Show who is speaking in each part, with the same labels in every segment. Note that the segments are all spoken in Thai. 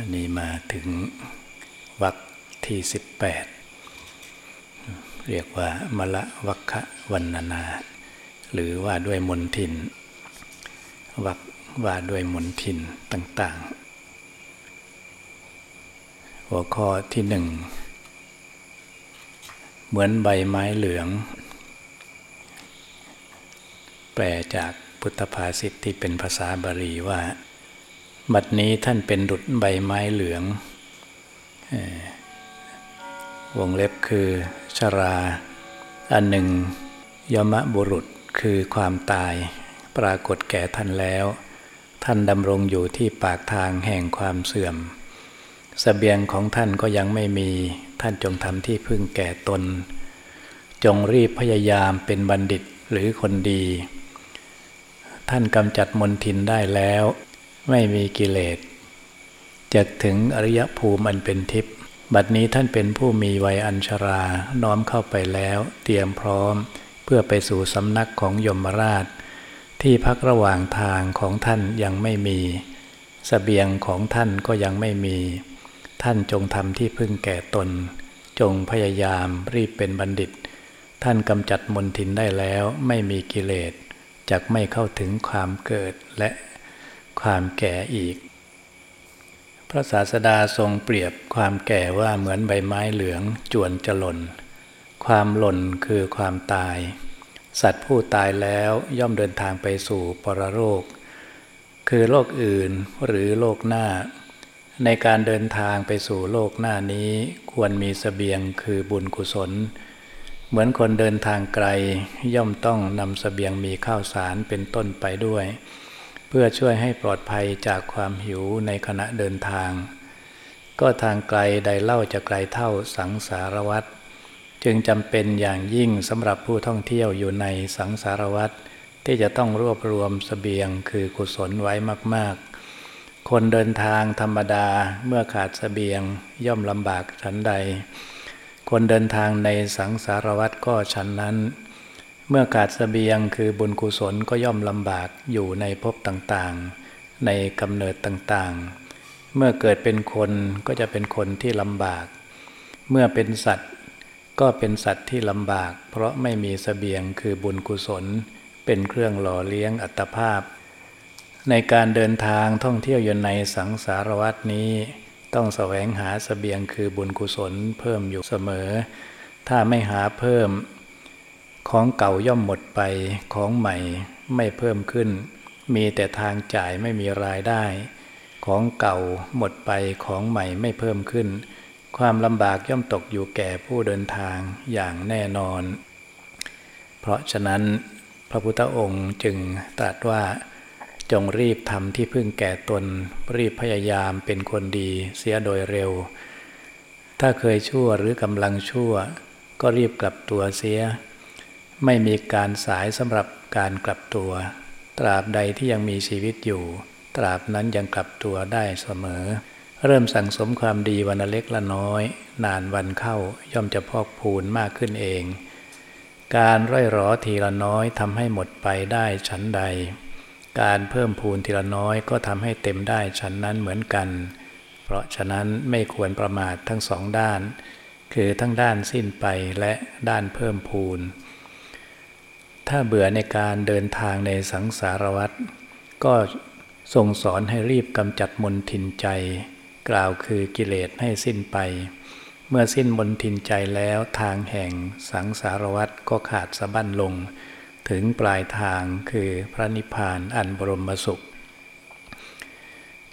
Speaker 1: อันนี้มาถึงวรรคที่ 18 เรียกว่ามละวัคคะวันนานา หรือว่าด้วยมนทิน วักว่าด้วยมนทินต่างๆ หัวข้อที่หนึ่ง เหมือนใบไม้เหลือง แปลจากพุทธภาษิตที่เป็นภาษาบาลีว่า บัดนี้ท่านเป็นดุดใบไม้เหลืองวงเล็บคือชรา อันหนึ่ง ยมะบุรุษคือความตาย ปรากฏแก่ท่านแล้ว ท่านดำรงอยู่ที่ปากทางแห่งความเสื่อมสเสบียงของท่านก็ยังไม่มีท่านจงทำที่พึ่งแก่ตน จงรีบพยายามเป็นบัณฑิตหรือคนดี ท่านกำจัดมนทินได้แล้ว ไม่มีกิเลสจะถึงอริยภูมิอันเป็นทิพย์บัดนี้ท่านเป็นผู้มีวัยอัญชรา น้อมเข้าไปแล้ว เตรียมพร้อม เพื่อไปสู่สำนักของยมราช ที่พักระหว่างทางของท่านยังไม่มีสเสบียงของท่านก็ยังไม่มี ท่านจงทำที่พึ่งแก่ตน จงพยายามรีบเป็นบัณฑิต ท่านกำจัดมนทินได้แล้วไม่มีกิเลสจะไม่เข้าถึงความเกิดและ ความแก่อีก พระศาสดาทรงเปรียบความแก่ว่าเหมือนใบไม้เหลืองจวนจะหล่น ความหล่นคือความตาย สัตว์ผู้ตายแล้วย่อมเดินทางไปสู่ปรโลก คือโลกอื่นหรือโลกหน้า ในการเดินทางไปสู่โลกหน้านี้ควรมีสเสบียงคือบุญกุศลเหมือนคนเดินทางไกลย่อมต้องนำสเสบียงมีข้าวสารเป็นต้นไปด้วย เพื่อช่วยให้ปลอดภัยจากความหิวในขณะเดินทาง ก็ทางไกลใดเล่าจะไกลเท่าสังสารวัตรจึงจำเป็นอย่างยิ่งสำหรับผู้ท่องเที่ยวอยู่ในสังสารวัตรที่จะต้องรวบรวมสเสบียงคือกุศลไว้มาก ๆ คนเดินทางธรรมดาเมื่อขาดสเสบียงย่อมลำบากฉันใด คนเดินทางในสังสารวัตรก็ฉันนั้น เมื่อขาดสเสบียงคือบุญกุศลก็ย่อมลำบากอยู่ในภพต่างๆ ในกำเนิดต่างๆ เมื่อเกิดเป็นคนก็จะเป็นคนที่ลำบาก เมื่อเป็นสัตว์ก็เป็นสัตว์ที่ลำบาก เพราะไม่มีสเสบียงคือบุญกุศล เป็นเครื่องหล่อเลี้ยงอัตภาพ ในการเดินทางท่องเที่ยวอยู่ในสังสารวัตนี้ ต้องแสวงหาสเสบียงคือบุญกุศลเพิ่มอยู่เสมอ ถ้าไม่หาเพิ่ม ของเก่าย่อมหมดไป ของใหม่ไม่เพิ่มขึ้น มีแต่ทางจ่ายไม่มีรายได้ ของเก่าหมดไป ของใหม่ไม่เพิ่มขึ้น ความลำบากย่อมตกอยู่แก่ผู้เดินทางอย่างแน่นอน เพราะฉะนั้นพระพุทธองค์จึงตรัสว่าจงรีบทำที่พึ่งแก่ตน รีบพยายามเป็นคนดีเสียโดยเร็ว ถ้าเคยชั่วหรือกำลังชั่ว ก็รีบกลับตัวเสีย ไม่มีการสายสำหรับการกลับตัว ตราบใดที่ยังมีชีวิตอยู่ ตราบนั้นยังกลับตัวได้เสมอ เริ่มสั่งสมความดีวันเล็กละน้อย นานวันเข้าย่อมจะพอกพูนมากขึ้นเอง การร่อยรอทีละน้อยทำให้หมดไปได้ชั้นใด การเพิ่มพูนทีละน้อยก็ทำให้เต็มได้ชั้นนั้นเหมือนกัน เพราะฉะนั้นไม่ควรประมาททั้งสองด้าน คือทั้งด้านสิ้นไปและด้านเพิ่มพูน ถ้าเบื่อในการเดินทางในสังสารวัฏก็ทรงสอนให้รีบกำจัดมนทินใจ กล่าวคือกิเลสให้สิ้นไป เมื่อสิ้นมนทินใจแล้วทางแห่งสังสารวัฏก็ขาดสะบั้นลง ถึงปลายทางคือพระนิพพานอันบรมสุข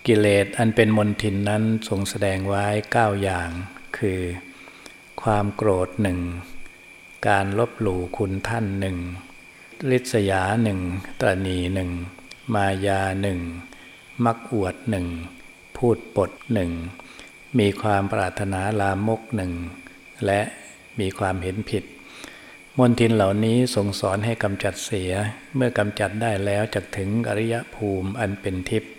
Speaker 1: กิเลสอันเป็นมนทินนั้นทรงแสดงไว้เก้าอย่าง คือ ความโกรธหนึ่งการลบหลู่คุณท่านหนึ่ง ลิษยาหนึ่งตรณีหนึ่งมายาหนึ่งมักอวดหนึ่งพูดปดหนึ่งมีความปรารถนาลามกหนึ่งและมีความเห็นผิด มนทินเหล่านี้ทรงสอนให้กำจัดเสียเมื่อกำจัดได้แล้วจะถึงอริยภูมิอันเป็นทิพย์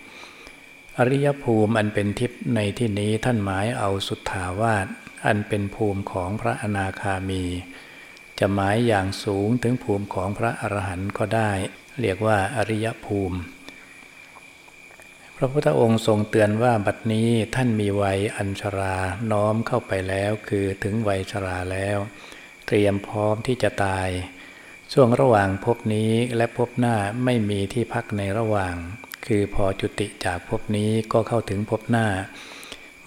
Speaker 1: อริยภูมิอันเป็นทิพย์ในที่นี้ท่านหมายเอาสุทธาวาสอันเป็นภูมิของพระอนาคามี จะหมายอย่างสูงถึงภูมิของพระอรหันต์ก็ได้ เรียกว่าอริยภูมิ พระพุทธองค์ทรงเตือนว่าบัดนี้ท่านมีวัยอัญชราน้อมเข้าไปแล้วคือถึงวัยชราแล้ว เตรียมพร้อมที่จะตาย ช่วงระหว่างภพนี้และภพหน้าไม่มีที่พักในระหว่าง คือพอจุติจากภพนี้ก็เข้าถึงภพหน้า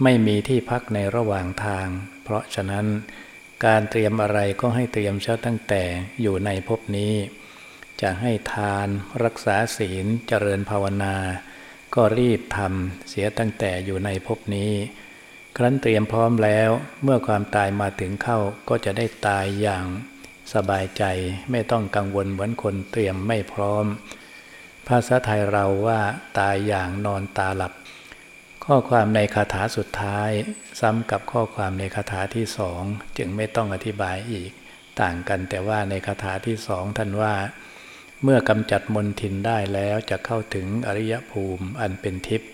Speaker 1: ไม่มีที่พักในระหว่างทาง เพราะฉะนั้น การเตรียมอะไรก็ให้เตรียมเช้าตั้งแต่อยู่ในพบนี้ จะให้ทานรักษาศีลเจริญภาวนา ก็รีบทำเสียตั้งแต่อยู่ในภพนี้ ครั้นเตรียมพร้อมแล้วเมื่อความตายมาถึงเข้าก็จะได้ตายอย่างสบายใจไม่ต้องกังวลเหมือนคนเตรียมไม่พร้อม ภาษาไทยเราว่าตายอย่างนอนตาหลับ ข้อความในคาถาสุดท้าย ซ้ำกับข้อความในคาถาที่สองจึงไม่ต้องอธิบายอีก ต่างกันแต่ว่าในคาถาที่สองท่านว่า เมื่อกำจัดมนทินได้แล้วจะเข้าถึงอริยภูมิอันเป็นทิพย์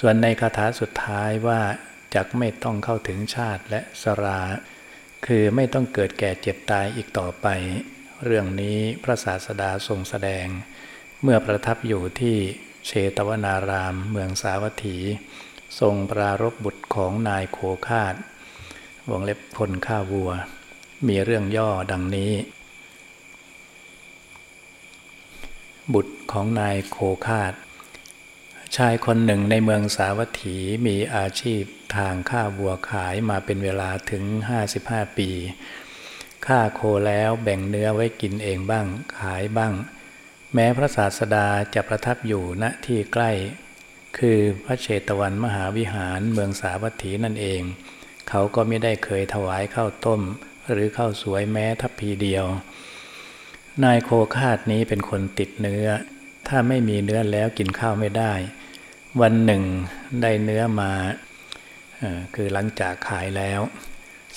Speaker 1: ส่วนในคาถาสุดท้ายว่าจะไม่ต้องเข้าถึงชาติและสรา คือไม่ต้องเกิดแก่เจ็บตายอีกต่อไป เรื่องนี้พระศาสดาทรงแสดง เมื่อประทับอยู่ที่ เชตวนาราม เมืองสาวัตถี ทรงปรารบบุตรของนายโคคาดวงเล็บพลข้าวัว มีเรื่องย่อดังนี้ บุตรของนายโคคาดชายคนหนึ่งในเมืองสาวัตถีมีอาชีพทางฆ่าวัวขายมาเป็นเวลาถึง 55 ปี ฆ่าโคแล้วแบ่งเนื้อไว้กินเองบ้างขายบ้าง แม้พระศาสดาจะประทับอยู่ณที่ใกล้ คือพระเชตวันมหาวิหารเมืองสาวัตถีนั่นเอง เขาก็ไม่ได้เคยถวายข้าวต้ม หรือข้าวสวยแม้ทัพพีเดียว นายโคคาดนี้เป็นคนติดเนื้อ ถ้าไม่มีเนื้อแล้วกินข้าวไม่ได้ วันหนึ่งได้เนื้อมาคือหลังจากขายแล้ว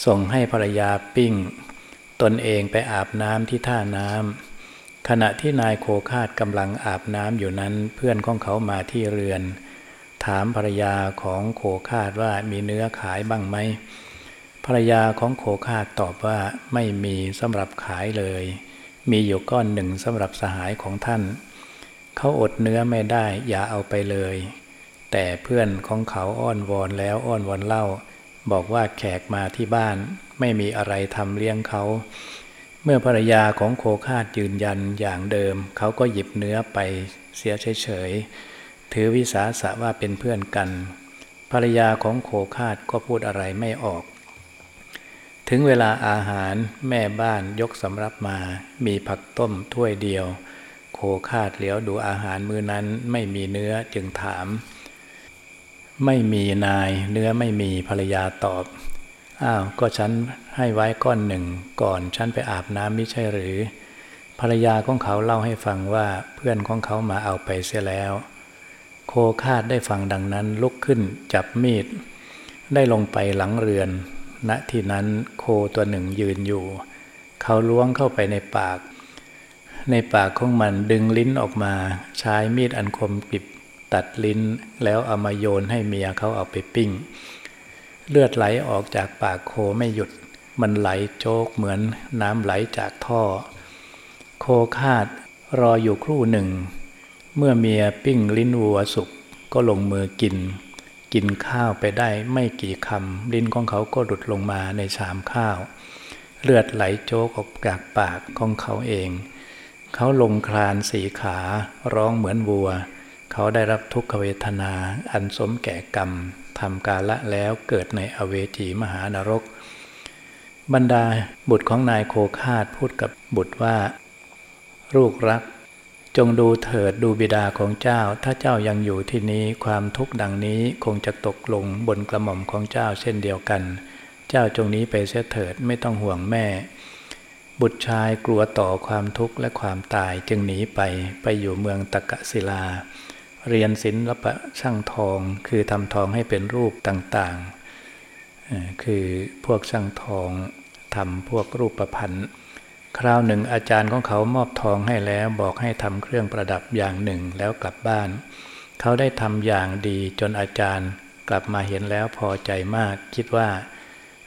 Speaker 1: ส่งให้ภรรยาปิ้ง ตนเองไปอาบน้ำที่ท่าน้ำ ขณะที่นายโคคาดกำลังอาบน้ำอยู่นั้นเพื่อนของเขามาที่เรือน ถามภรรยาของโคคาดว่ามีเนื้อขายบ้างไหมภรรยาของโคคาดตอบว่าไม่มีสำหรับขายเลย มีอยู่ก้อนหนึ่งสำหรับสหายของท่าน เขาอดเนื้อไม่ได้อย่าเอาไปเลย แต่เพื่อนของเขาอ้อนวอนแล้วอ้อนวอนเล่า บอกว่าแขกมาที่บ้าน ไม่มีอะไรทำเลี้ยงเขา เมื่อภรรยาของโคคาดยืนยันอย่างเดิม เขาก็หยิบเนื้อไปเสียเฉยๆ ถือวิสาสะว่าเป็นเพื่อนกัน ภรรยาของโคคาดก็พูดอะไรไม่ออก ถึงเวลาอาหารแม่บ้านยกสำรับมา มีผักต้มถ้วยเดียว โคคาดเหลียวดูอาหารมือนั้นไม่มีเนื้อจึงถาม ไม่มีนายเนื้อไม่มีภรรยาตอบ อ้าวก็ฉันให้ไว้ก้อนหนึ่งก่อนฉันไปอาบน้ำไม่ใช่หรือ ภรรยาของเขาเล่าให้ฟังว่าเพื่อนของเขามาเอาไปเสียแล้ว โคคาดได้ฟังดังนั้นลุกขึ้นจับมีด ได้ลงไปหลังเรือน ณที่นั้นโคตัวหนึ่งยืนอยู่ เขาล้วงเข้าไปในปาก ในปากของมันดึงลิ้นออกมา ใช้มีดอันคมกริบตัดลิ้นแล้วเอามาโยนให้เมียเขาเอาไปปิ้ง เลือดไหลออกจากปากโคไม่หยุด มันไหลโจกเหมือนน้ำไหลจากท่อ โคคาดรออยู่ครู่หนึ่ง เมื่อเมียปิ้งลิ้นวัวสุกก็ลงมือกิน กินข้าวไปได้ไม่กี่คำลิ้นของเขาก็หลุดลงมาในชามข้าว เลือดไหลโจกออกจากปากของเขาเอง เขาลงคลานสีขาร้องเหมือนวัว เขาได้รับทุกขเวทนาอันสมแก่กรรม ทำกาละแล้วเกิดในอเวจีมหานรก บรรดาบุตรของนายโคคาดพูดกับบุตรว่า ลูกรัก จงดูเถิดดูบิดาของเจ้า ถ้าเจ้ายังอยู่ที่นี้ความทุกข์ดังนี้คงจะตกลงบนกระหม่อมของเจ้าเช่นเดียวกัน เจ้าจงนี้ไปเสียเถิดไม่ต้องห่วงแม่ บุตรชายกลัวต่อความทุกข์และความตายจึงหนีไปไปอยู่เมืองตะกะศิลา เรียนศิลปะช่างทอง คือทำทองให้เป็นรูปต่างๆ คือพวกช่างทองทำพวกรูปประพันธ์คราวหนึ่งอาจารย์ของเขามอบทองให้แล้วบอกให้ทำเครื่องประดับอย่างหนึ่งแล้วกลับบ้าน เขาได้ทำอย่างดีจนอาจารย์กลับมาเห็นแล้วพอใจมาก คิดว่า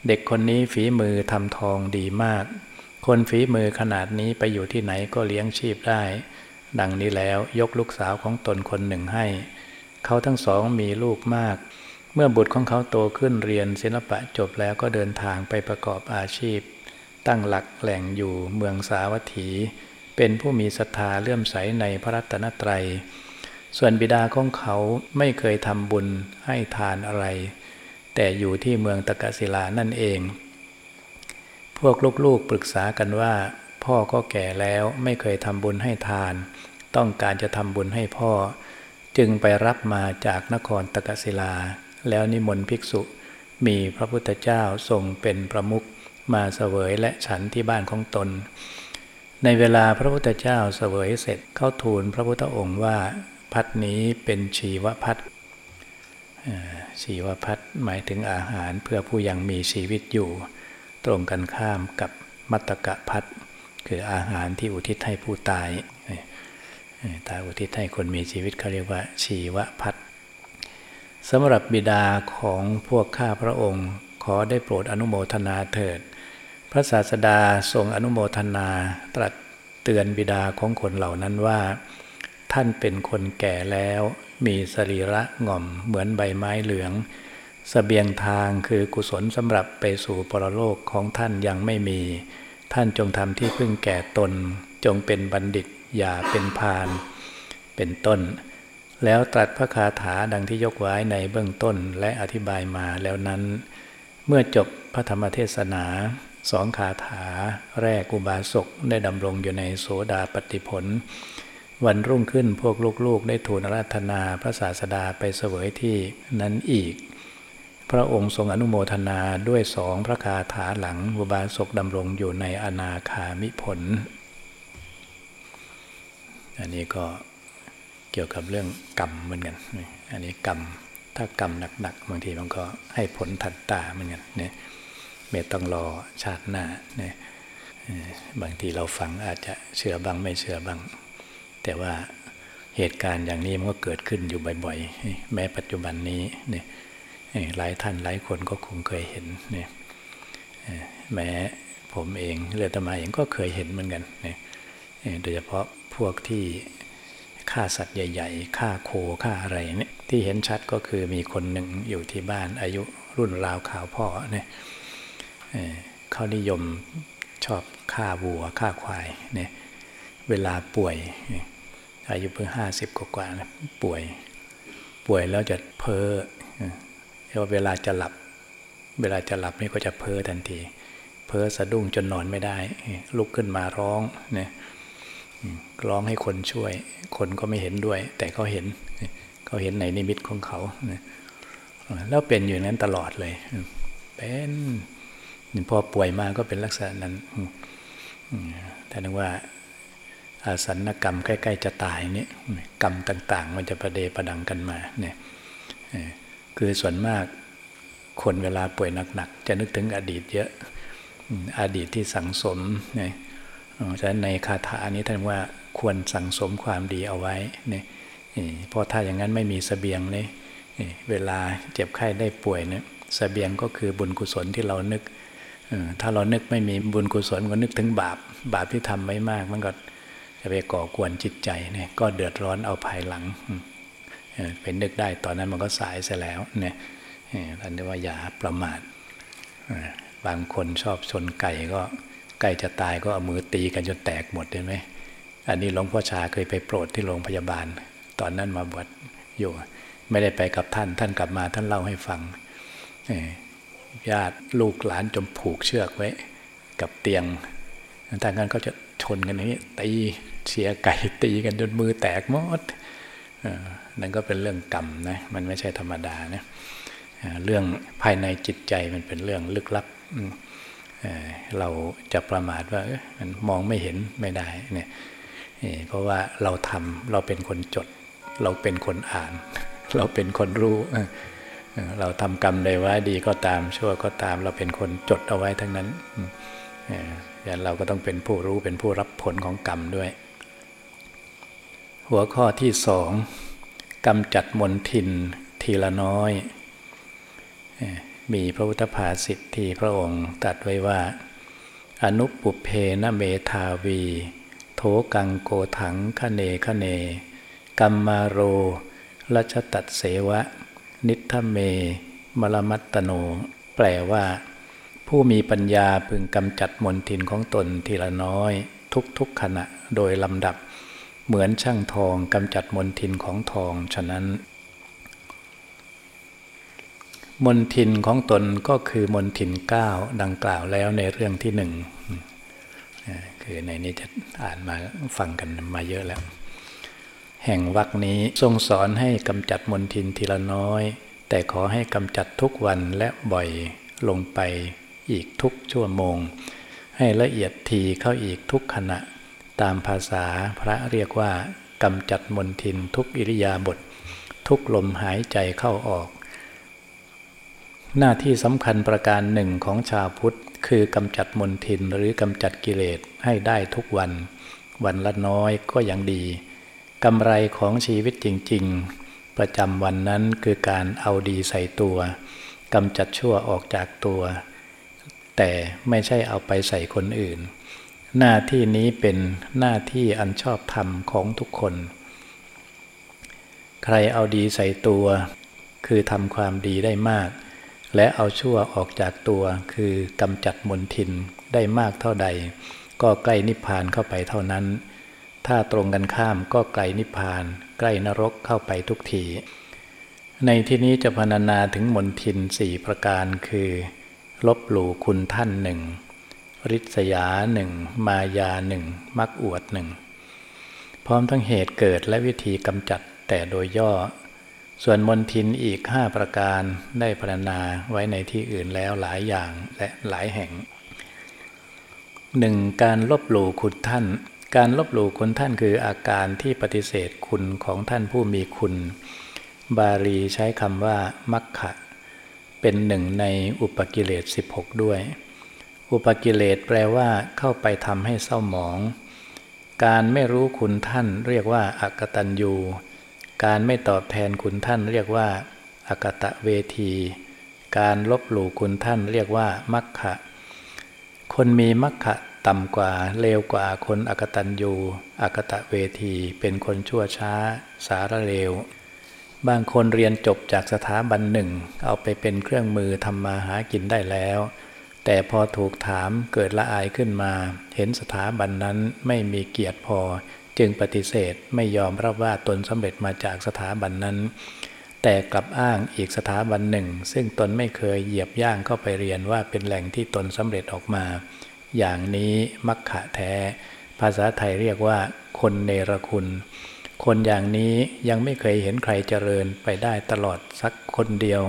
Speaker 1: เด็กคนนี้ฝีมือทำทองดีมาก คนฝีมือขนาดนี้ไปอยู่ที่ไหนก็เลี้ยงชีพได้ ดังนี้แล้วยกลูกสาวของตนคนหนึ่งให้ เขาทั้งสองมีลูกมาก เมื่อบุตรของเขาโตขึ้นเรียนศิลปะจบแล้วก็เดินทางไปประกอบอาชีพ ตั้งหลักแหล่งอยู่เมืองสาวัตถี เป็นผู้มีศรัทธาเลื่อมใสในพระรัตนตรัย ส่วนบิดาของเขาไม่เคยทำบุญให้ทานอะไร แต่อยู่ที่เมืองตะกศิลานั่นเอง พวกลูกๆปรึกษากันว่า พ่อก็แก่แล้วไม่เคยทำบุญให้ทาน ต้องการจะทำบุญให้พ่อ จึงไปรับมาจากนครตกศิลา แล้วนิมนต์ภิกษุ มีพระพุทธเจ้าทรงเป็นประมุขมาเสวยและฉันที่บ้านของตน ในเวลาพระพุทธเจ้าเสวยเสร็จเข้าทูลพระพุทธองค์ว่า พัดนี้เป็นชีวพัดชีวพัดหมายถึงอาหารเพื่อผู้ยังมีชีวิตอยู่ ตรงกันข้ามกับมัตตกะพัด คืออาหารที่อุทิศให้ผู้ตายตายอุทิศให้คนมีชีวิตเขาเรียกว่า ชีวพัฒสำหรับบิดาของพวกข้าพระองค์ ขอได้โปรดอนุโมทนาเถิด พระศาสดาทรงอนุโมทนาตรัสเตือนบิดาของคนเหล่านั้นว่า ท่านเป็นคนแก่แล้ว มีสรีระง่อมเหมือนใบไม้เหลืองสเสบียงทางคือกุศลสำหรับไปสู่ปรโลกของท่านยังไม่มี ท่านจงทำที่พึ่งแก่ตน จงเป็นบัณฑิต อย่าเป็นพานเป็นต้น แล้วตรัสพระคาถาดังที่ยกไว้ในเบื้องต้นและอธิบายมาแล้วนั้น เมื่อจบพระธรรมเทศนาสองคาถาแรกอุบาสกได้ดำรงอยู่ในโสดาปฏิผล วันรุ่งขึ้นพวกลูกๆ ได้ทูลราธนาพระศาสดาไปเสวยที่นั้นอีก พระองค์ทรงอนุโมทนาด้วยสองพระคาถาหลังอุบาสกดำรงอยู่ในอนาคามิผล อันนี้ก็เกี่ยวกับเรื่องกรรมเหมือนกัน อันนี้กรรม ถ้ากรรมหนักๆบางทีมันก็ให้ผลทันตาเหมือนกันเนี่ยไม่ต้องรอชาติหน้าเนี่ยบางทีเราฟังอาจจะเชื่อบ้างไม่เชื่อบ้าง แต่ว่าเหตุการณ์อย่างนี้มันก็เกิดขึ้นอยู่บ่อยๆ แม้ปัจจุบันนี้เนี่ย หลายท่านหลายคนก็คงเคยเห็นเนี่ยแม้ผมเองเรือตมาเองก็เคยเห็นเหมือนกันเนี่ยโดยเฉพาะพวกที่ฆ่าสัตว์ใหญ่ๆฆ่าโคฆ่าอะไรเนี่ยที่เห็นชัดก็คือมีคนหนึ่งอยู่ที่บ้านอายุรุ่นราวข่าวพ่อเนี่ยเขานิยมชอบฆ่าวัวฆ่าควายเนี่ยเวลาป่วย อายุเพิ่งห้าสิบกว่าป่วย ป่วยแล้วจะเพ้อ เวลาจะหลับ เวลาจะหลับนี่ก็จะเพ้อทันที เพ้อสะดุ้งจนนอนไม่ได้ ลุกขึ้นมาร้องเนี่ยร้องให้คนช่วย คนก็ไม่เห็นด้วย แต่เขาเห็นเขาเห็นในนิมิตของเขาแล้วเป็นอยู่นั้นตลอดเลยเป็นพอป่วยมาก็เป็นลักษณะนั้นแต่นึกว่าอาสันกรรมใกล้ ๆ จะตายนี่กรรมต่าง ๆ มันจะประเดประดังกันมาเนี่ย คือส่วนมากคนเวลาป่วยหนักๆ จะนึกถึงอดีตเยอะอดีตที่สังสมเนี่ฉะนั้นในคาถานี้ท่านว่าควรสังสมความดีเอาไว้เนี่ยเพราะถ้าอย่างนั้นไม่มีสเสบียงเนี่ยเวลาเจ็บไข้ได้ป่วยเนี่ยสเสบียงก็คือบุญกุศลที่เรานึกถ้าเรานึกไม่มีบุญกุศลก็นึกถึงบาป บาปที่ทำไว้มาก มันก็จะไปก่อกวนจิตใจเนี่ยก็เดือดร้อนเอาภายหลัง เป็นนึกได้ตอนนั้นมันก็สายเสแล้วเนี่ยท่านเรียกว่าอย่าประมาทบางคนชอบชนไก่ก็ใกล้จะตายก็เอามือตีกันจนแตกหมดเห็นไหมอันนี้หลวงพ่อชาเคยไปโปรดที่โรงพยาบาล ตอนนั้นมาบวชอยู่ ไม่ได้ไปกับท่าน ท่านกลับมาท่านเล่าให้ฟังญาติลูกหลานจมผูกเชือกไว้ กับเตียงทางนั้นก็จะชนกันอย่างนี้ตีเสียไก่ตีกันจนมือแตกหมด นั่นก็เป็นเรื่องกรรมนะมันไม่ใช่ธรรมดานะเรื่องภายในจิตใจมันเป็นเรื่องลึกลับเราจะประมาทว่ามันมองไม่เห็นไม่ได้เนี่ยเพราะว่าเราทำเราเป็นคนจด เราเป็นคนอ่าน เราเป็นคนรู้ เราทำกรรมใดไว้ดีก็ตามชั่วก็ตาม เราเป็นคนจดเอาไว้ทั้งนั้นอย่างเราก็ต้องเป็นผู้รู้เป็นผู้รับผลของกรรมด้วย หัวข้อที่สอง กำจัดมนทินทีละน้อย มีพระพุทธภาษิที่พระองค์ตัดไว้ว่า อนุปุเพนเมธาวี โถกังโกถังคเนคเน กัมมาโรรัชตัดเสวะ นิทเม มลมัตตโน แปลว่า ผู้มีปัญญาพึงกำจัดมนทินของตนทีละน้อย ทุกๆขณะโดยลำดับ เหมือนช่างทองกำจัดมนทินของทองฉะนั้น มนทินของตนก็คือมนทินเก้าดังกล่าวแล้วในเรื่องที่หนึ่งคือในนี้จะอ่านมาฟังกันมาเยอะแล้ว แห่งวรรคนี้ทรงสอนให้กำจัดมนทินทีละน้อย แต่ขอให้กำจัดทุกวันและบ่อยลงไปอีกทุกชั่วโมง ให้ละเอียดทีเข้าอีกทุกขณะ ตามภาษาพระเรียกว่ากำจัดมนทินทุกอิริยาบถททุกลมหายใจเข้าออก หน้าที่สำคัญประการหนึ่งของชาวพุทธ คือกำจัดมนทินหรือกำจัดกิเลสให้ได้ทุกวัน วันละน้อยก็ยังดีกำไรของชีวิตจริง ๆ ประจำวันนั้นคือการเอาดีใส่ตัวกำจัดชั่วออกจากตัว แต่ไม่ใช่เอาไปใส่คนอื่น หน้าที่นี้เป็นหน้าที่อันชอบธรรมของทุกคน ใครเอาดีใส่ตัว คือทำความดีได้มาก และเอาชั่วออกจากตัวคือกำจัดมนทินได้มากเท่าใด ก็ใกล้นิพพานเข้าไปเท่านั้น ถ้าตรงกันข้ามก็ไกลนิพพาน ใกล้นรกเข้าไปทุกทีในที่นี้จะพรรณนาถึงมนทินสี่ประการคือ ลบหลู่คุณท่านหนึ่ง ริษยาหนึ่งมายาหนึ่งมักอวดหนึ่งพร้อมทั้งเหตุเกิดและวิธีกำจัดแต่โดยย่อ ส่วนมนทินอีกห้าประการได้พรรณนาไว้ในที่อื่นแล้วหลายอย่างและหลายแห่งหนึ่งการลบหลู่คุณท่าน การลบหลู่คุณท่านคืออาการที่ปฏิเสธคุณของท่านผู้มีคุณ บาลีใช้คำว่ามัคคะเป็นหนึ่งในอุปกิเลส16 ด้วย อุปกิเลสแปลว่าเข้าไปทำให้เศร้าหมอง การไม่รู้คุณท่านเรียกว่าอากตัญญูการไม่ตอบแทนคุณท่านเรียกว่าอากตะเวที การลบหลู่คุณท่านเรียกว่ามัคคะคนมีมัคคะต่ำกว่าเลวกว่าคนอกตัญญูอากตะเวที เป็นคนชั่วช้า สารเลว บางคนเรียนจบจากสถาบันหนึ่ง เอาไปเป็นเครื่องมือทำมาหากินได้แล้ว แต่พอถูกถามเกิดละอายขึ้นมา เห็นสถาบันนั้นไม่มีเกียรติพอ จึงปฏิเสธไม่ยอมรับว่าตนสำเร็จมาจากสถาบันนั้น แต่กลับอ้างอีกสถาบันหนึ่ง ซึ่งตนไม่เคยเหยียบย่างเข้าไปเรียนว่าเป็นแหล่งที่ตนสำเร็จออกมา อย่างนี้มักขะแท้ ภาษาไทยเรียกว่า คนเนรคุณ คนอย่างนี้ยังไม่เคยเห็นใครเจริญไปได้ตลอดสักคนเดียว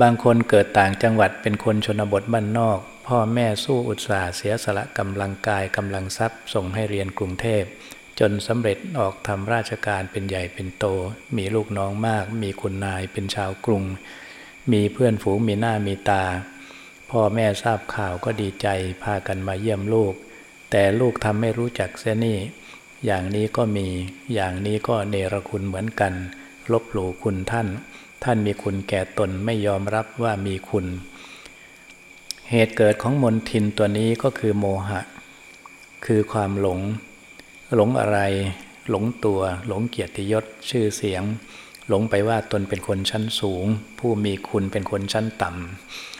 Speaker 1: บางคนเกิดต่างจังหวัดเป็นคนชนบทบ้านนอก พ่อแม่สู้อุตสาห์เสียสละกำลังกายกำลังทรัพย์ส่งให้เรียนกรุงเทพ จนสำเร็จออกทำราชการเป็นใหญ่เป็นโต มีลูกน้องมาก มีคุณนายเป็นชาวกรุง มีเพื่อนฝูงมีหน้ามีตา พ่อแม่ทราบข่าวก็ดีใจพากันมาเยี่ยมลูก แต่ลูกทำไม่รู้จักเสียนี่ อย่างนี้ก็มี อย่างนี้ก็เนรคุณเหมือนกัน ลบหลู่คุณท่าน ท่านมีคุณแก่ตนไม่ยอมรับว่ามีคุณ เหตุเกิดของมนทินตัวนี้ก็คือโมหะ คือความหลง หลงอะไร หลงตัว หลงเกียรติยศชื่อเสียง หลงไปว่าตนเป็นคนชั้นสูง ผู้มีคุณเป็นคนชั้นต่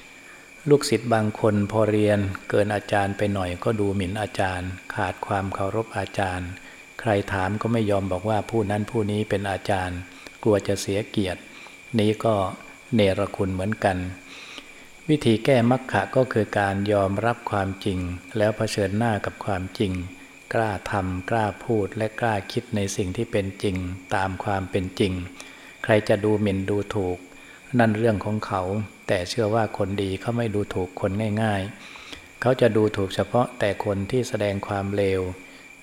Speaker 1: ำลูกศิษย์บางคนพอเรียนเกินอาจารย์ไปหน่อยก็ดูหมิ่นอาจารย์ ขาดความเคารพอาจารย์ ใครถามก็ไม่ยอมบอกว่าผู้นั้นผู้นี้เป็นอาจารย์ กลัวจะเสียเกียรติ นี้ก็เนรคุณเหมือนกัน วิธีแก้มักขะก็คือการยอมรับความจริง แล้วเผชิญหน้ากับความจริง กล้าทำกล้าพูดและกล้าคิดในสิ่งที่เป็นจริงตามความเป็นจริง ใครจะดูหมิ่นดูถูก นั่นเรื่องของเขา แต่เชื่อว่าคนดีเขาไม่ดูถูกคนง่าย ๆ เขาจะดูถูกเฉพาะแต่คนที่แสดงความเลว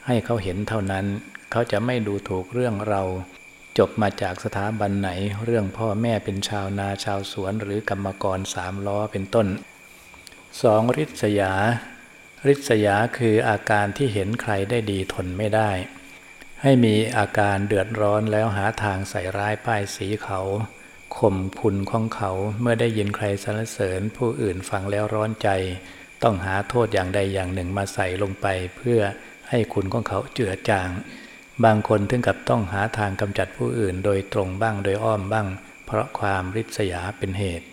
Speaker 1: ให้เขาเห็นเท่านั้น เขาจะไม่ดูถูกเรื่องเรา จบมาจากสถาบันไหน เรื่องพ่อแม่เป็นชาวนาชาวสวนหรือกรรมกรสามล้อเป็นต้นสองริษยา ริษยาคืออาการที่เห็นใครได้ดีทนไม่ได้ ให้มีอาการเดือดร้อนแล้วหาทางใส่ร้ายป้ายสีเขาข่มคุณของเขาเมื่อได้ยินใครสรรเสริญ ผู้อื่นฟังแล้วร้อนใจ ต้องหาโทษอย่างใดอย่างหนึ่งมาใส่ลงไป เพื่อให้คุณของเขาเจือจาง บางคนถึงกับต้องหาทางกำจัดผู้อื่น โดยตรงบ้างโดยอ้อมบ้าง เพราะความริษยาเป็นเหตุ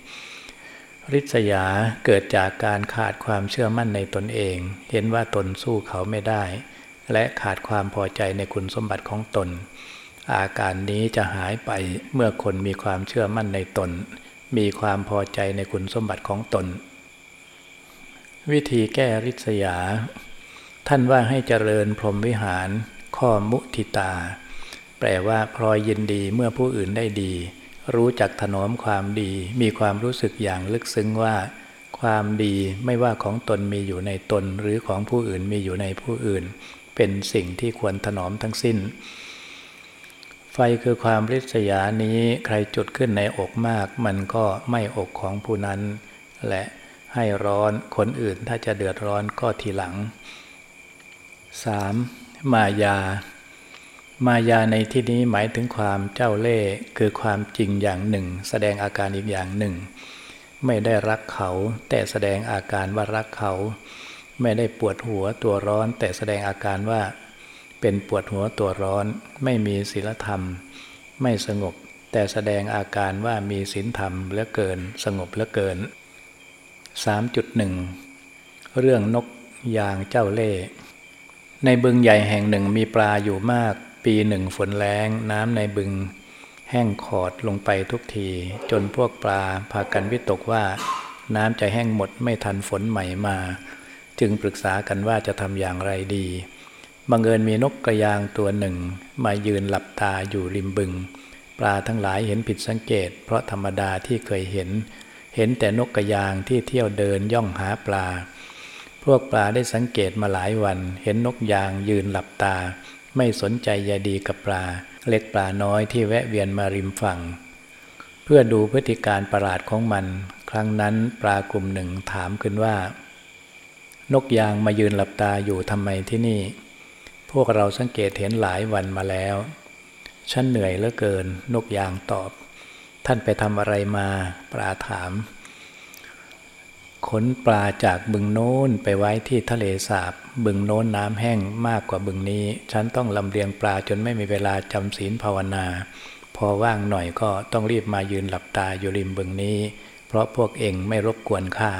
Speaker 1: ริษยาเกิดจากการขาดความเชื่อมั่นในตนเอง เห็นว่าตนสู้เขาไม่ได้ และขาดความพอใจในคุณสมบัติของตน อาการนี้จะหายไปเมื่อคนมีความเชื่อมั่นในตน มีความพอใจในคุณสมบัติของตน วิธีแก้ริษยา ท่านว่าให้เจริญพรหมวิหาร ข้อมุทิตา แปลว่าพลอยยินดีเมื่อผู้อื่นได้ดี รู้จักถนอมความดี มีความรู้สึกอย่างลึกซึ้งว่า ความดีไม่ว่าของตนมีอยู่ในตน หรือของผู้อื่นมีอยู่ในผู้อื่น เป็นสิ่งที่ควรถนอมทั้งสิ้น ไฟคือความริษยานี้ใครจุดขึ้นในอกมาก มันก็ไม่อกของผู้นั้น และให้ร้อนคนอื่นถ้าจะเดือดร้อนก็ทีหลัง 3. มายา มายาในที่นี้หมายถึงความเจ้าเล่ห์คือความจริงอย่างหนึ่ง แสดงอาการอีกอย่างหนึ่ง ไม่ได้รักเขา แต่แสดงอาการว่ารักเขา ไม่ได้ปวดหัวตัวร้อน แต่แสดงอาการว่า เป็นปวดหัวตัวร้อน ไม่มีศีลธรรม ไม่สงบ แต่แสดงอาการว่ามีศีลธรรมเหลือเกิน สงบเหลือเกิน 3.1 เรื่องนกยางเจ้าเล่ห์ ในบึงใหญ่แห่งหนึ่งมีปลาอยู่มาก ปีหนึ่งฝนแรงน้ำในบึงแห้งขอดลงไปทุกที จนพวกปลาพากันวิตกว่า น้ำจะแห้งหมดไม่ทันฝนใหม่มา จึงปรึกษากันว่าจะทำอย่างไรดีบังเอิญมีนกกระยางตัวหนึ่ง มายืนหลับตาอยู่ริมบึง ปลาทั้งหลายเห็นผิดสังเกต เพราะธรรมดาที่เคยเห็น เห็นแต่นกกระยางที่เที่ยวเดินย่องหาปลา พวกปลาได้สังเกตมาหลายวัน เห็นนกยางยืนหลับตา ไม่สนใจใยดีกับปลา เล็กปลาน้อยที่แวะเวียนมาริมฝั่ง เพื่อดูพฤติการประหลาดของมัน ครั้งนั้นปลากลุ่มหนึ่งถามขึ้นว่า นกยางมายืนหลับตาอยู่ทำไมที่นี่ พวกเราสังเกตเห็นหลายวันมาแล้วฉันเหนื่อยเหลือเกิน นกยางตอบ ท่านไปทำอะไรมา ปลาถาม ขนปลาจากบึงโน้นไปไว้ที่ทะเลสาบ บึงโน้นน้ำแห้งมากกว่าบึงนี้ ฉันต้องลำเลียงปลาจนไม่มีเวลาจำศีลภาวนา พอว่างหน่อยก็ต้องรีบมายืนหลับตาอยู่ริมบึงนี้ เพราะพวกเองไม่รบกวนข้า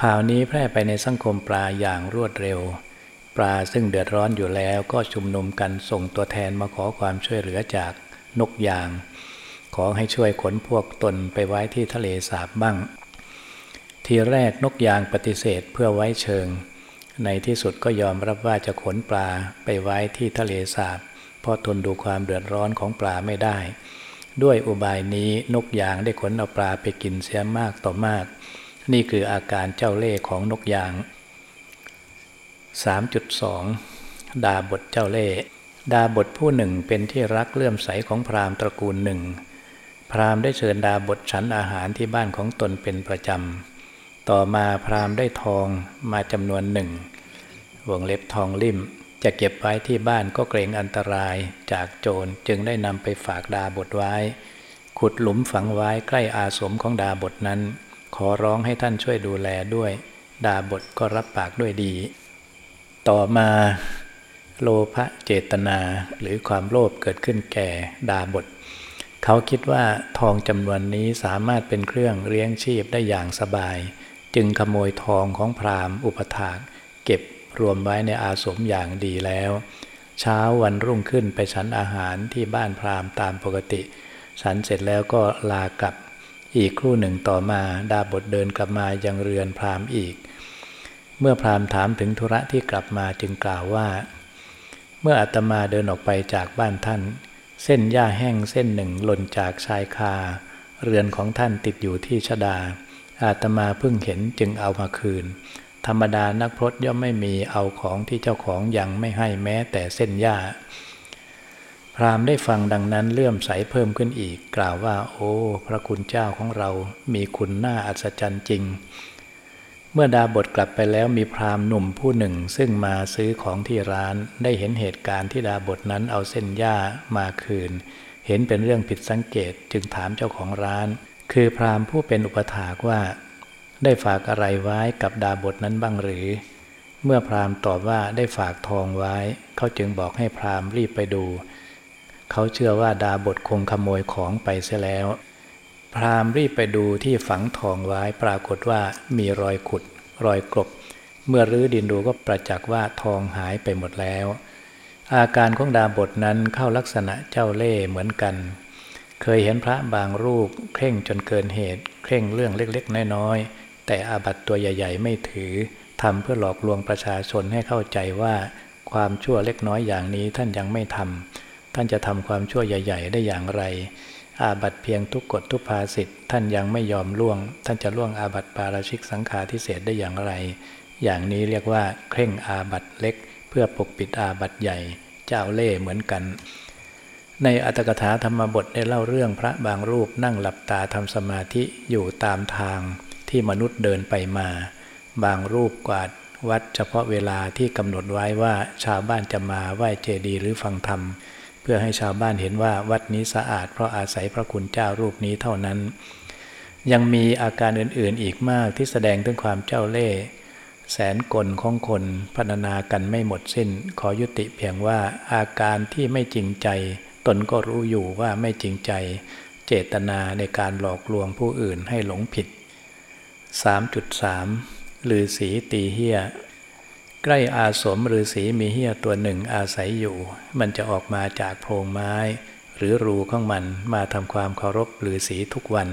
Speaker 1: ข่าวนี้แพร่ไปในสังคมปลาอย่างรวดเร็ว ปลาซึ่งเดือดร้อนอยู่แล้วก็ชุมนุมกันส่งตัวแทนมาขอความช่วยเหลือจากนกยาง ขอให้ช่วยขนพวกตนไปไว้ที่ทะเลสาบบ้าง ทีแรกนกยางปฏิเสธเพื่อไว้เชิง ในที่สุดก็ยอมรับว่าจะขนปลาไปไว้ที่ทะเลสาบเพราะทนดูความเดือดร้อนของปลาไม่ได้ ด้วยอุบายนี้นกยางได้ขนเอาปลาไปกินเสียมากต่อมาก นี่คืออาการเจ้าเล่ห์ของนกยาง 3.2 ดาบทเจ้าเล่ห์ดาบทผู้หนึ่งเป็นที่รักเลื่อมใสของพราหมณ์ตระกูลหนึ่ง พราหมณ์ได้เชิญดาบทฉันอาหารที่บ้านของตนเป็นประจำ ต่อมาพราหมณ์ได้ทองมาจำนวนหนึ่งวงเล็บทองลิ่ม จะเก็บไว้ที่บ้านก็เกรงอันตรายจากโจรจึงได้นำไปฝากดาบทไว้ ขุดหลุมฝังไว้ใกล้อาสมของดาบทนั้น ขอร้องให้ท่านช่วยดูแลด้วย ดาบทก็รับปากด้วยดี ต่อมาโลภเจตนาหรือความโลภเกิดขึ้นแก่ดาบท เขาคิดว่าทองจำนวนนี้สามารถเป็นเครื่องเลี้ยงชีพได้อย่างสบาย จึงขโมยทองของพราหมณ์อุปถาก เก็บรวมไว้ในอาสมอย่างดีแล้ว เช้าวันรุ่งขึ้นไปฉันอาหารที่บ้านพราหมณ์ตามปกติ ฉันเสร็จแล้วก็ลากลับ อีกครู่หนึ่งต่อมาดาบทเดินกลับมายังเรือนพราหมณ์อีก เมื่อพราหมณ์ถามถึงธุระที่กลับมาจึงกล่าวว่า เมื่ออาตมาเดินออกไปจากบ้านท่าน เส้นหญ้าแห้งเส้นหนึ่งหล่นจากชายคา เรือนของท่านติดอยู่ที่ชดา อาตมาเพิ่งเห็นจึงเอามาคืน ธรรมดานักพรตย่อมไม่มีเอาของที่เจ้าของยังไม่ให้แม้แต่เส้นหญ้า พรามได้ฟังดังนั้นเลื่อมใสเพิ่มขึ้นอีก กล่าวว่า โอ้ พระคุณเจ้าของเรามีคุณหน้าอัศจรรย์จริง เมื่อดาบทกลับไปแล้วมีพรามหนุ่มผู้หนึ่งซึ่งมาซื้อของที่ร้านได้เห็นเหตุการณ์ที่ดาบทนั้นเอาเส้นหญ้ามาคืน เห็นเป็นเรื่องผิดสังเกตจึงถามเจ้าของร้าน คือพราหมณ์ผู้เป็นอุปถากว่า ได้ฝากอะไรไว้กับดาบทนั้นบ้างหรือ เมื่อพราหมณ์ตอบว่าได้ฝากทองไว้ เขาจึงบอกให้พราหมณ์รีบไปดู เขาเชื่อว่าดาบทคงขโมยของไปเสียแล้ว พราหมณ์รีบไปดูที่ฝังทองไว้ปรากฏว่ามีรอยขุด รอยกลบ เมื่อรื้อดินดูก็ประจักษ์ว่าทองหายไปหมดแล้วอาการของดาบทนั้นเข้าลักษณะเจ้าเล่ห์เหมือนกัน เคยเห็นพระบางรูปเคร่งจนเกินเหตุ เคร่งเรื่องเล็กๆ น้อยๆ แต่อาบัตตัวใหญ่ ๆ ไม่ถือทำเพื่อหลอกลวงประชาชนให้เข้าใจว่าความชั่วเล็กน้อยอย่างนี้ท่านยังไม่ทำท่านจะทำความชั่วใหญ่ ๆ ได้อย่างไร อาบัตเพียงทุกกฎทุกภาสิทธ์ท่านยังไม่ยอมล่วง ท่านจะล่วงอาบัตปาราชิกสังฆาทิเศษได้อย่างไร อย่างนี้เรียกว่าเคร่งอาบัตเล็ก เพื่อปกปิดอาบัตใหญ่ เจ้าเล่ห์เหมือนกัน ในอัตถกถาธรรมบทได้เล่าเรื่องพระบางรูปนั่งหลับตาทำสมาธิอยู่ตามทางที่มนุษย์เดินไปมา บางรูปกวาดวัดเฉพาะเวลาที่กำหนดไว้ว่าชาวบ้านจะมาไหว้เจดีย์หรือฟังธรรม เพื่อให้ชาวบ้านเห็นว่าวัดนี้สะอาดเพราะอาศัยพระคุณเจ้ารูปนี้เท่านั้น ยังมีอาการอื่นๆอีกมากที่แสดงถึงความเจ้าเล่ห์แสนกลของคนพรรณนากันไม่หมดสิ้น ขอยุติเพียงว่าอาการที่ไม่จริงใจ ตนก็รู้อยู่ว่าไม่จริงใจเจตนาในการหลอกลวงผู้อื่นให้หลงผิด 3.3ฤาษีตีเฮียใกล้อาสมฤาษีมีเฮียตัวหนึ่งอาศัยอยู่ มันจะออกมาจากโพรงไม้ หรือรูของมันมาทำความเคารพฤาษีทุกวัน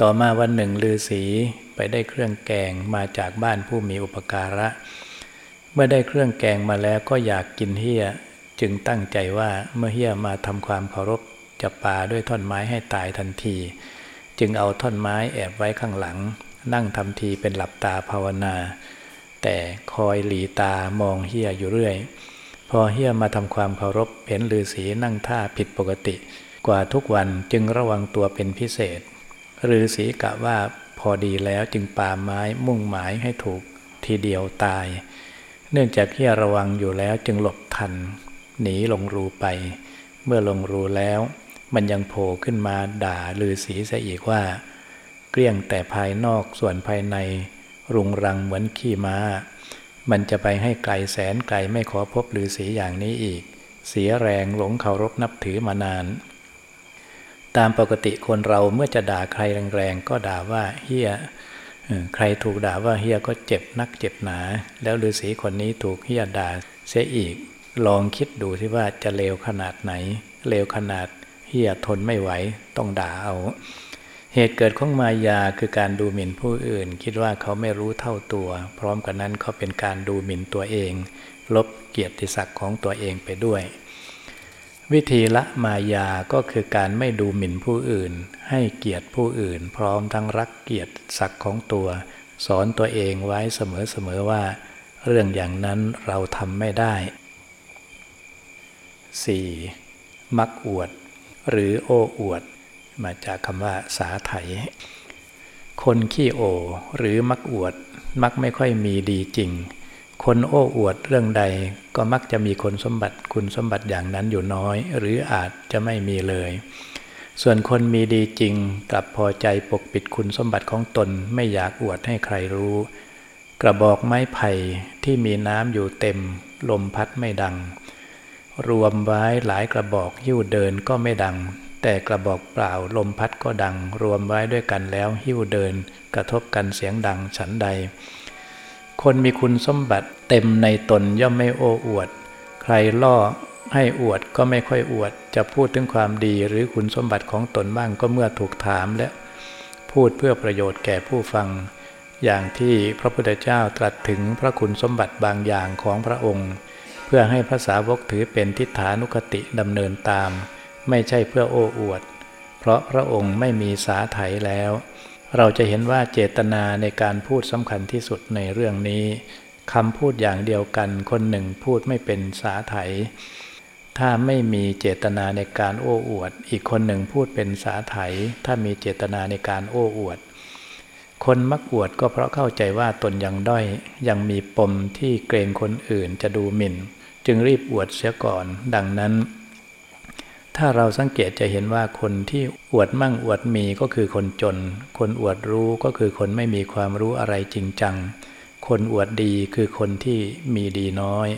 Speaker 1: ต่อมาวันหนึ่งฤาษีไปได้เครื่องแกงมาจากบ้านผู้มีอุปการะ เมื่อได้เครื่องแกงมาแล้วก็อยากกินเฮีย จึงตั้งใจว่าเมื่อเฮียมาทำความเคารพจะปาด้วยท่อนไม้ให้ตายทันที จึงเอาท่อนไม้แอบไว้ข้างหลัง นั่งทำทีเป็นหลับตาภาวนา แต่คอยหลีตามองเฮียอยู่เรื่อย พอเฮียมาทำความเคารพเห็นฤาษีนั่งท่าผิดปกติ กว่าทุกวันจึงระวังตัวเป็นพิเศษฤาษีกะว่าพอดีแล้วจึงปาไม้มุ่งหมายให้ถูกทีเดียวตาย เนื่องจากเฮียระวังอยู่แล้วจึงหลบทัน หนีลงรูไป เมื่อลงรูแล้ว มันยังโผล่ขึ้นมาด่าฤาษีซะอีกว่า เกลี้ยงแต่ภายนอกส่วนภายใน รุงรังเหมือนขี้ม้า มันจะไปให้ไกลแสนไกลไม่ขอพบฤาษีอย่างนี้อีก เสียแรงหลงเคารพนับถือมานาน ตามปกติคนเราเมื่อจะด่าใครแรงๆก็ด่าว่าเฮียใครถูกด่าว่าเฮียก็เจ็บนักเจ็บหนา แล้วฤาษีคนนี้ถูกเฮียด่าเสียอีก ลองคิดดูที่ว่าจะเลวขนาดไหน เลวขนาดเฮียทนไม่ไหวต้องด่าเอา เหตุเกิดของมายาคือการดูหมิ่นผู้อื่น คิดว่าเขาไม่รู้เท่าตัว พร้อมกันนั้นเขาเป็นการดูหมิ่นตัวเอง ลบเกียรติศักดิ์ของตัวเองไปด้วย วิธีละมายาก็คือการไม่ดูหมิ่นผู้อื่น ให้เกียรติผู้อื่น พร้อมทั้งรักเกียรติศักดิ์ของตัว สอนตัวเองไว้เสมอๆว่า เรื่องอย่างนั้นเราทำไม่ได้ 4. มักอวด หรือโอ้อวด มาจากคำว่าสาไถ คนขี้โอ หรือมักอวด มักไม่ค่อยมีดีจริง คนโอ้อวดเรื่องใดก็มักจะมีคนสมบัติคุณสมบัติอย่างนั้นอยู่น้อย หรืออาจจะไม่มีเลย ส่วนคนมีดีจริงกลับพอใจปกปิดคุณสมบัติของตนไม่อยากอวดให้ใครรู้ กระบอกไม้ไผ่ที่มีน้ำอยู่เต็ม ลมพัดไม่ดัง รวมไว้หลายกระบอกยิ้วเดินก็ไม่ดัง แต่กระบอกเปล่าลมพัดก็ดัง รวมไว้ด้วยกันแล้วหิ้วเดิน กระทบกันเสียงดังฉันใด คนมีคุณสมบัติเต็มในตนย่อมไม่โอ้อวด ใครล่อให้อวดก็ไม่ค่อยอวด จะพูดถึงความดีหรือคุณสมบัติของตนบ้างก็เมื่อถูกถามและ พูดเพื่อประโยชน์แก่ผู้ฟัง อย่างที่พระพุทธเจ้าตรัสถึงพระคุณสมบัติบางอย่างของพระองค์ พื่อให้ภาษาวกถือเป็นทิฏฐานุคติดำเนินตาม ไม่ใช่เพื่อโอ้อวด เพราะพระองค์ไม่มีสาไถแล้ว เราจะเห็นว่าเจตนาในการพูดสำคัญที่สุดในเรื่องนี้คำพูดอย่างเดียวกันคนหนึ่งพูดไม่เป็นสาไถ ถ้าไม่มีเจตนาในการโอ้อวด อีกคนหนึ่งพูดเป็นสาไถ ถ้ามีเจตนาในการโอ้อวด คนมักอวดก็เพราะเข้าใจว่าตนยังด้อยยังมีปมที่เกรงคนอื่นจะดูหมิ่น จึงรีบอวดเสียก่อน ดังนั้น ถ้าเราสังเกตจะเห็นว่าคนที่อวดมั่งอวดมีก็คือคนจน คนอวดรู้ก็คือคนไม่มีความรู้อะไรจริงจัง คนอวดดีคือคนที่มีดีน้อย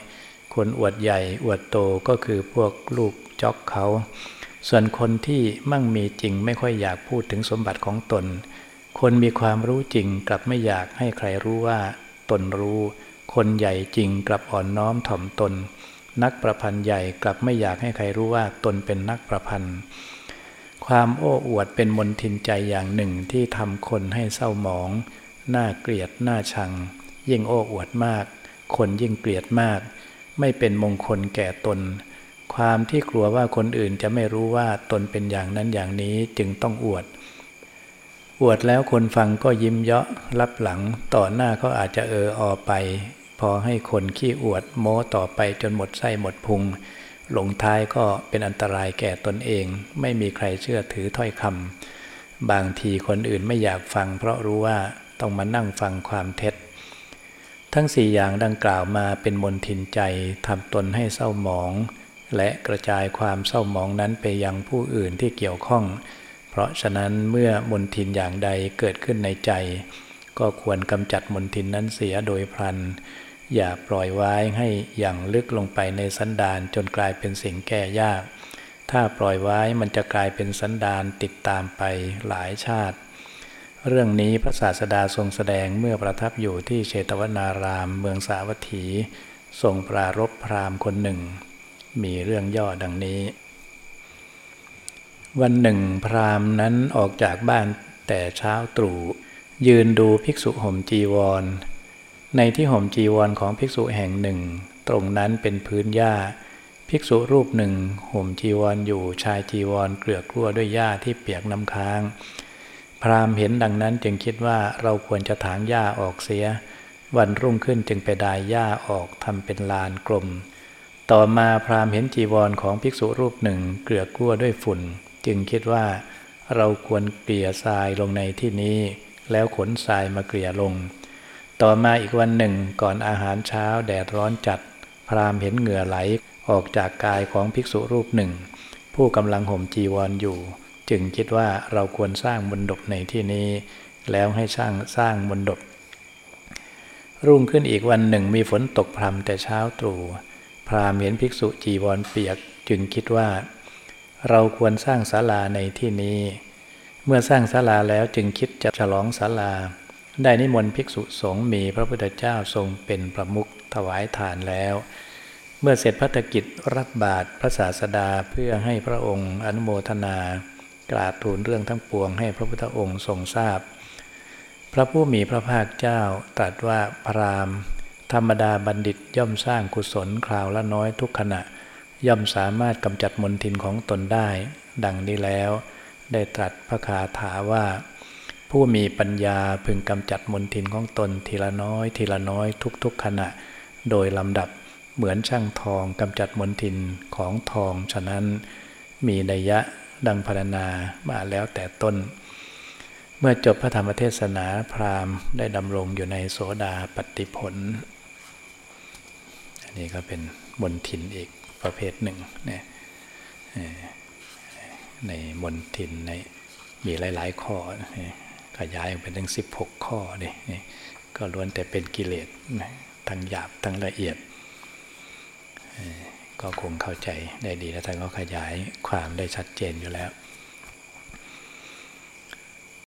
Speaker 1: คนอวดใหญ่อวดโตก็คือพวกลูกจอกเขา ส่วนคนที่มั่งมีจริงไม่ค่อยอยากพูดถึงสมบัติของตน คนมีความรู้จริงกลับไม่อยากให้ใครรู้ว่าตนรู้ คนใหญ่จริงกลับอ่อนน้อมถ่อมตน นักประพันธ์ใหญ่กลับไม่อยากให้ใครรู้ว่าตนเป็นนักประพันธ์ ความโอ้อวดเป็นมนทินใจอย่างหนึ่งที่ทำคนให้เศร้าหมอง น่าเกลียดน่าชัง ยิ่งโอ้อวดมาก คนยิ่งเกลียดมาก ไม่เป็นมงคลแก่ตน ความที่กลัวว่าคนอื่นจะไม่รู้ว่าตนเป็นอย่างนั้นอย่างนี้จึงต้องอวดอวดแล้วคนฟังก็ยิ้มเยาะรับหลังต่อหน้าก็อาจจะเอออไป อให้คนขี้อวดโม้ต่อไปจนหมดไส้หมดพุง หลงท้ายก็เป็นอันตรายแก่ตนเอง ไม่มีใครเชื่อถือถ้อยคำบางทีคนอื่นไม่อยากฟัง เพราะรู้ว่าต้องมานั่งฟังความเท็จ ทั้งสี่อย่างดังกล่าวมาเป็นมนทินใจทำตนให้เศร้าหมอง และกระจายความเศร้าหมองนั้นไปยังผู้อื่นที่เกี่ยวข้อง เพราะฉะนั้นเมื่อมนทินอย่างใดเกิดขึ้นในใจ ก็ควรกำจัดมนทินนั้นเสียโดยพลัน อย่าปล่อยไว้ให้อย่างลึกลงไปในสันดานจนกลายเป็นสิ่งแก้ยาก ถ้าปล่อยไว้มันจะกลายเป็นสันดานติดตามไปหลายชาติ เรื่องนี้พระศาสดาทรงแสดงเมื่อประทับอยู่ที่เชตวนารามเมืองสาวัตถีทรงปรารบพราหมณ์คนหนึ่ง มีเรื่องย่อดังนี้ วันหนึ่งพราหมณ์นั้นออกจากบ้านแต่เช้าตรู่ยืนดูภิกษุห่มจีวร ในที่ห่มจีวรของภิกษุแห่งหนึ่ง ตรงนั้นเป็นพื้นหญ้า ภิกษุรูปหนึ่งห่มจีวรออยู่ชายจีวรเกลือกลัวด้วยหญ้าที่เปียกน้ำค้าง พราหมณ์เห็นดังนั้นจึงคิดว่าเราควรจะถางหญ้าออกเสีย วันรุ่งขึ้นจึงไปดายหญ้าออกทำเป็นลานกลม ต่อมาพราหมณ์เห็นจีวรของภิกษุรูปหนึ่งเกลือกกลัวด้วยฝุ่น จึงคิดว่าเราควรเกลี่ยทรายลงในที่นี้ แล้วขนทรายมาเกลี่ยลง ต่อมาอีกวันหนึ่งก่อนอาหารเช้าแดดร้อนจัด พราหมณ์เห็นเหงื่อไหลออกจากกายของภิกษุรูปหนึ่ง ผู้กำลังห่มจีวรออยู่ จึงคิดว่าเราควรสร้างมนดบในที่นี้ แล้วให้ช่างสร้างมนดบรุ่งขึ้นอีกวันหนึ่งมีฝนตกพรำแต่เช้าตรู่พราหมณ์เห็นภิกษุจีวรเปียกจึงคิดว่า เราควรสร้างศาลาในที่นี้ เมื่อสร้างศาลาแล้วจึงคิดจะฉลองศาลา ได้นิมนต์ภิกษุสงฆ์มีพระพุทธเจ้าทรงเป็นประมุขถวายทานแล้ว เมื่อเสร็จพัฒกิจรับบาตรพระศาสดาเพื่อให้พระองค์อนุโมทนา กราบทูลเรื่องทั้งปวงให้พระพุทธองค์ทรงทราบพระผู้มีพระภาคเจ้าตรัสว่าพรามธรรมดาบัณฑิตย่อมสร้างกุศลคราวละน้อยทุกขณะ ย่อมสามารถกำจัดมนทินของตนได้ ดังนี้แล้ว ได้ตรัสพระคาถาว่า ผู้มีปัญญาพึงกำจัดมนทินของตนทีละน้อย ทีละน้อยทุกๆขณะ โดยลำดับเหมือนช่างทองกำจัดมนทินของทอง ฉะนั้นมีนัยยะดังพรรณนามาแล้วแต่ต้น เมื่อจบพระธรรมเทศนาพราหมณ์ได้ดำรงอยู่ในโสดาปฏิผล อันนี้ก็เป็นมนทินอีกประเภทหนึ่งนี่ยในมนทินในมีหลาย ๆ ข้อ ขยายออกเป็นถึง 16 ข้อนี่ก็ล้วนแต่เป็นกิเลสทั้งหยาบทั้งละเอียด ก็คงเข้าใจได้ดีแล้วท่านก็ขยายความได้ชัดเจนอยู่แล้ว